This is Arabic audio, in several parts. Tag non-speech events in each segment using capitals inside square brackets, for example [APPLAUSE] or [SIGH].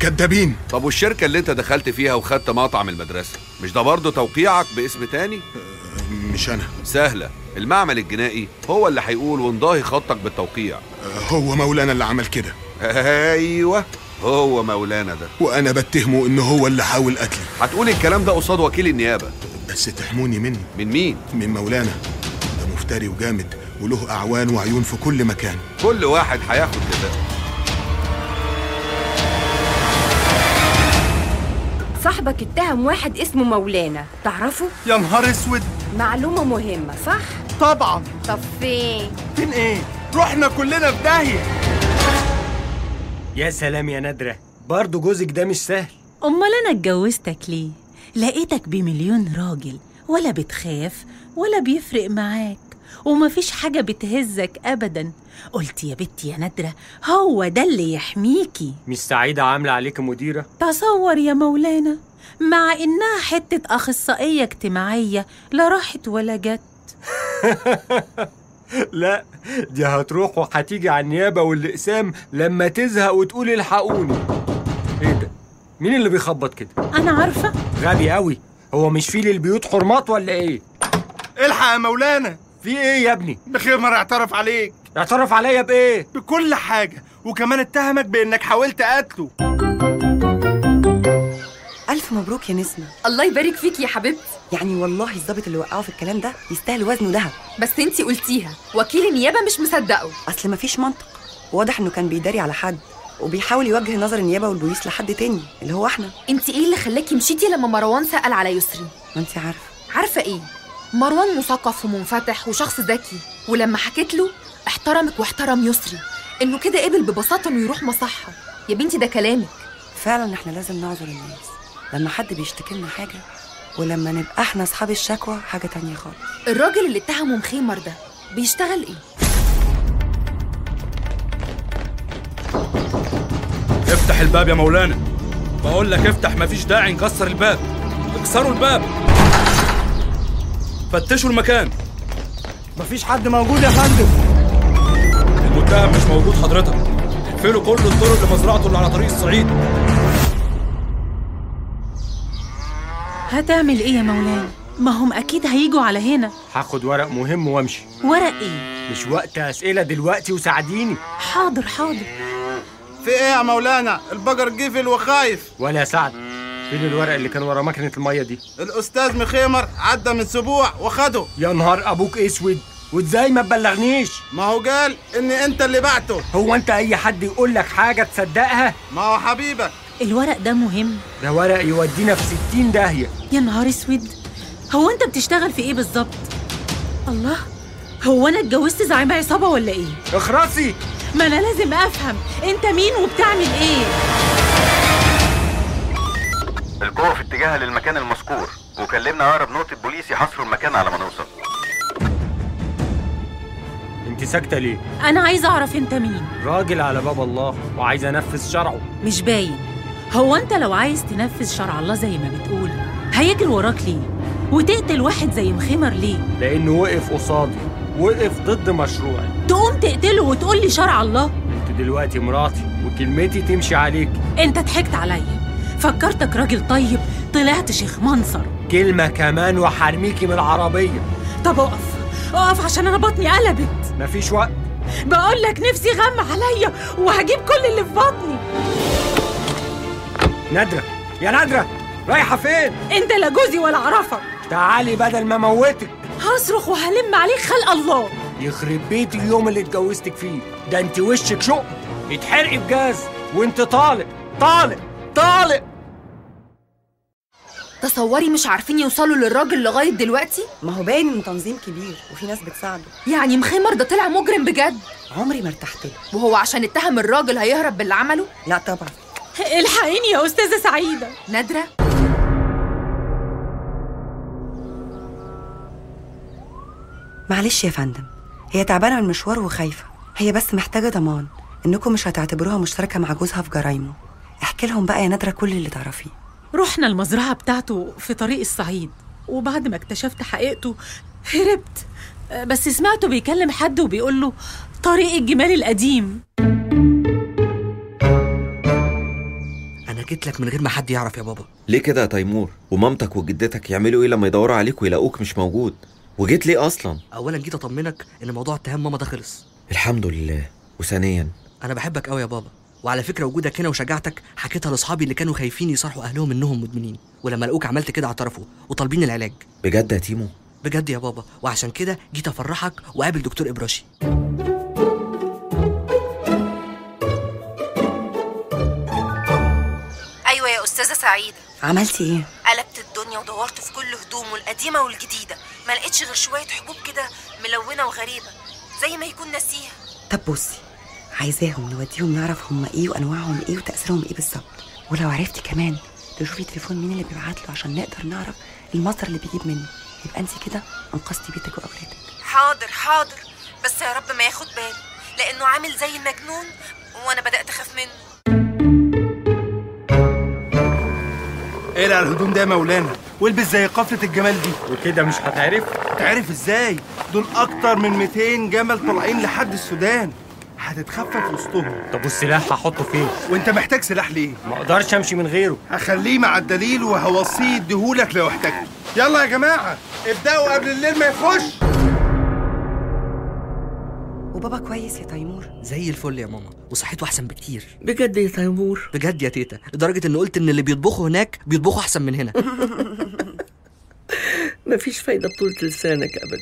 كدابين. طب والشركة اللي انت دخلت فيها وخدت مطعم المدرسة مش ده برضه توقيعك باسم تاني؟ مش أنا. سهلة. المعمل الجنائي هو اللي هيقول ونضاهي خطك بالتوقيع. آه، هو مولانا اللي عمل كده. أيوه هو مولانا ده. وأنا بتهمه إن هو اللي حاول قتلي. هتقول الكلام ده قصاد وكيل النيابة. بس تحموني منه من مين؟ من مولانا. ده مفتري وجامد وله أعوان وعيون في كل مكان. كل واحد هياخد صاحبك اتهم واحد اسمه مولانا تعرفه؟ يا نهار اسود معلومة مهمة صح؟ طبعا طب فين؟ فين إيه رحنا كلنا في داهية يا سلام يا نادرة برضه جوزك ده مش سهل أمال أنا اتجوزتك ليه؟ لقيتك بمليون راجل ولا بتخاف ولا بيفرق معاك ومفيش حاجة بتهزك أبدا. قلت يا بنتي يا نادرة هو ده اللي يحميكي. مش سعيدة عاملة عليك مديرة؟ تصور يا مولانا مع إنها حتة أخصائية اجتماعية لا راحت ولا جت. [LAUGHS] لا دي هتروح وهتيجي على النيابة والأقسام لما تزهق وتقول الحقوني. إيه ده؟ مين اللي بيخبط كده؟ أنا عارفة. غبي قوي هو مش في للبيوت حرمات ولا إيه؟ الحق يا مولانا. في إيه يا ابني؟ بخمر اعترف عليك. اعترف عليا بإيه؟ بكل حاجة وكمان اتهمك بإنك حاولت قتله. ألف مبروك يا نسمة. الله يبارك فيك يا حبيبتي. يعني والله الظابط اللي وقعه في الكلام ده يستاهل وزنه ذهب بس انتي قلتيها وكيل النيابة مش مصدقه. أصل مفيش منطق. واضح إنه كان بيداري على حد وبيحاول يوجه نظر النيابة والبوليس لحد تاني اللي هو إحنا. انتي إيه اللي خلاكي مشيتي لما مروان سأل على يسري؟ ما انت عارفة. عارفة إيه؟ مروان مثقف ومنفتح وشخص ذكي ولما حكيت له احترمك واحترم يسري. إنه كده قبل ببساطة إنه يروح مصحة. يا بنتي ده كلامك. فعلا إحنا لازم نعذر الناس. لما حد بيشتكي لنا حاجة ولما نبقى إحنا أصحاب الشكوى حاجة تانية خالص. الراجل اللي اتهمه مخيمر ده بيشتغل إيه؟ افتح الباب يا مولانا. بقول لك افتح مفيش داعي نكسر الباب. اكسروا الباب. فتشوا المكان. مفيش حد موجود يا فندم. المتهم مش موجود حضرتك. اقفلوا كل الطرق لمزرعته اللي على طريق الصعيد. هتعمل إيه يا مولانا؟ ما هم أكيد هيجوا على هنا. هاخد ورق مهم وامشي. ورق إيه؟ مش وقت أسئلة دلوقتي وساعديني. حاضر حاضر. في إيه يا مولانا؟ البقر جفل وخايف ولا سعد. فين الورق اللي كان ورا مكنة المية دي؟ الأستاذ مخيمر عدى من أسبوع وخده. يا نهار أبوك أسود! وإزاي ما تبلغنيش؟ ما هو قال ان أنت اللي بعته. هو أنت أي حد يقول لك حاجة تصدقها؟ ما هو حبيبك. الورق ده مهم. ده ورق يودينا في ستين داهية. يا نهار أسود! هو أنت بتشتغل في إيه بالظبط؟ الله! هو أنا اتجوزت زعيم عصابة ولا إيه؟ اخرسي! ما أنا لازم أفهم. أنت مين وبتعمل إيه؟ القوة في اتجاهها للمكان المذكور. وكلمنا أقرب نقطة بوليس يحاصروا المكان على ما نوصل. انت ساكتة ليه؟ أنا عايزة أعرف أنت مين. راجل على باب الله وعايز أنفذ شرعه. مش باين. هو أنت لو عايز تنفذ شرع الله زي ما بتقول هيجري وراك ليه؟ وتقتل واحد زي مخمر ليه؟ لأنه وقف قصادي وقف ضد مشروعي. تقوم تقتله وتقول لي شرع الله؟ انت دلوقتي مراتي وكلمتي تمشي عليك. أنت ضحكت عليا. فكرتك راجل طيب طلعت شيخ منصر. كلمة كمان وحرميكي من العربية طب أقف أقف عشان أنا بطني قلبت. مفيش وقت. بقول لك نفسي غم عليا وهجيب كل اللي في بطني. نادرة يا نادرة رايحة فين؟ أنت لا جوزي ولا اعرفك تعالي بدل ما موتك. هصرخ وهلم عليك خلق الله. يخرب بيت اليوم اللي اتجوزتك فيه. ده انت وشك شق اتحرقي بجاز وانت طالق طالق طالق. تصوري مش عارفين يوصلوا للراجل لغاية دلوقتي؟ ما هو باين إنه تنظيم كبير وفي ناس بتساعده. يعني مخيمر ده طلع مجرم بجد؟ عمري ما ارتحت له. وهو عشان اتهم الراجل هيهرب باللي عمله؟ لا طبعا. الحقيني يا أستاذة سعيدة. نادرة. معلش يا فندم هي تعبانة من المشوار وخايفة. هي بس محتاجة ضمان. إنكم مش هتعتبروها مشتركة مع جوزها في جرايمه. احكي لهم بقى يا نادرة كل اللي تعرفيه. رحنا المزرعة بتاعته في طريق الصعيد وبعد ما اكتشفت حقيقته هربت. بس سمعته بيكلم حد وبيقول له طريق الجمال القديم. أنا جيت لك من غير ما حد يعرف يا بابا. ليه كده يا تيمور؟ ومامتك وجدتك يعملوا إيه لما يدوروا عليك ويلاقوك مش موجود؟ وجيت ليه أصلا؟ اولا جيت أطمنك إن موضوع اتهام ماما ده خلص. الحمد لله. وثانيا؟ أنا بحبك قوي يا بابا. وعلى فكرة وجودك هنا وشجاعتك حكيتها لأصحابي اللي كانوا خايفين يصارحوا أهلهم انهم مدمنين. ولما لقوك عملت كده اعترفوا وطالبين العلاج. بجد يا تيمو؟ بجد يا بابا. وعشان كده جيت أفرحك وقابل دكتور إبراشي. أيوه يا أستاذة سعيدة. عملتي إيه؟ قلبت الدنيا ودورت في كل هدومه القديمة والجديدة. ما لقيتش غير شوية حبوب كده ملونة وغريبة زي ما يكون ناسيها. طب بصي عايزاهم نوديهم نعرف هم إيه وأنواعهم إيه وتأثيرهم إيه بالظبط. ولو عرفتي كمان تشوفي تليفون مين اللي بيبعت له عشان نقدر نعرف المصدر اللي بيجيب منه. يبقى انت كده أنقذتي بيتك وأولادك. حاضر حاضر. بس يا رب ما ياخد باله لأنه عامل زي المجنون وأنا بدأت أخاف منه. اقلع الهدوم ده يا مولانا؟ والبس زي قافلة الجمال دي. وكده مش هتعرف؟ تعرف إزاي؟ دول أكتر من 200 جمل طالعين لحد السودان. هتتخفف وسطهم. طب والسلاح هحطه فين؟ وانت محتاج سلاح ليه؟ ما أقدرش امشي من غيره. هخليه مع الدليل وهوصيه يديهولك لو احتجته يلا يا جماعة ابدأوا قبل الليل ما يخش. وبابا كويس يا تيمور؟ زي الفل يا ماما وصحته أحسن بكتير. بجد يا تيمور؟ بجد يا تيتا لدرجة إن قلت إن اللي بيطبخوا هناك بيطبخوا أحسن من هنا. [LAUGHS] مفيش فايدة بطولة لسانك ابدا.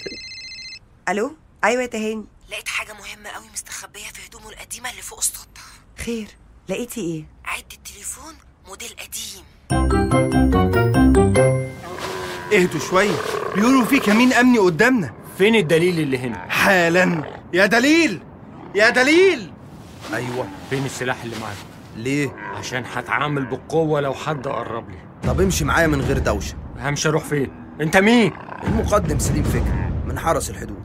ألو؟ أيوه يا تهاني. لقيت حاجة مهمة قوي مستخبية في هدومه القديمة اللي فوق السطح. خير لقيتي إيه؟ عد التليفون موديل قديم. اهدوا شوية بيقولوا في كمين أمني قدامنا. فين الدليل اللي هنا؟ حالا. يا دليل! يا دليل! أيوه فين السلاح اللي معاك؟ ليه؟ عشان هتعامل بالقوة لو حد قرب لي. طب امشي معايا من غير دوشة. همشي أروح فين؟ أنت مين؟ المقدم سليم فكري من حرس الحدود.